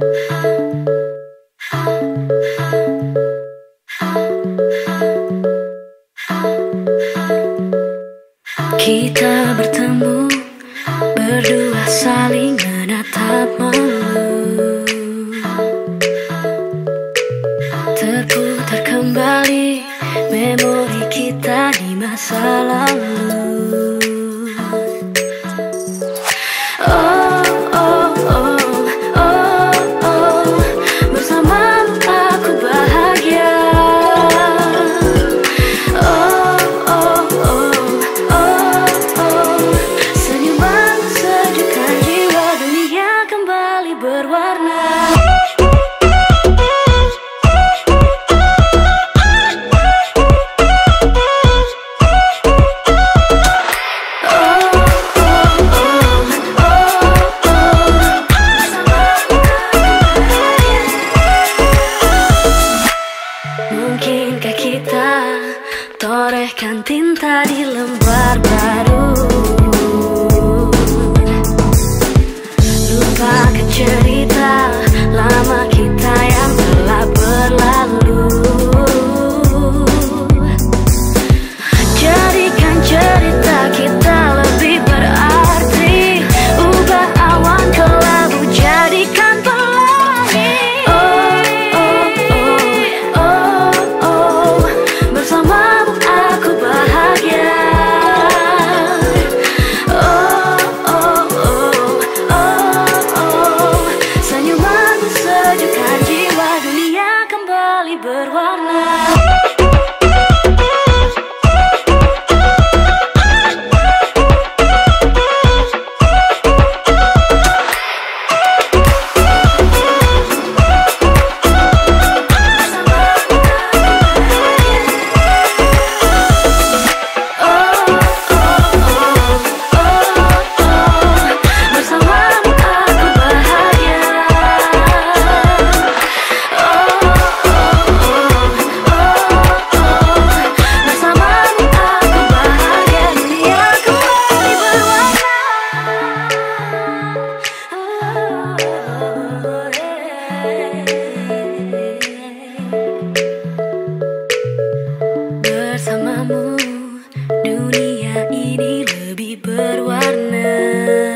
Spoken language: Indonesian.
Kita bertemu Berdua saling menatap malu Terputar kembali Memori kita di masa lalu Mungkinkah kita torehkan tinta di lembar baru good one now. Kamu, dunia ini lebih berwarna.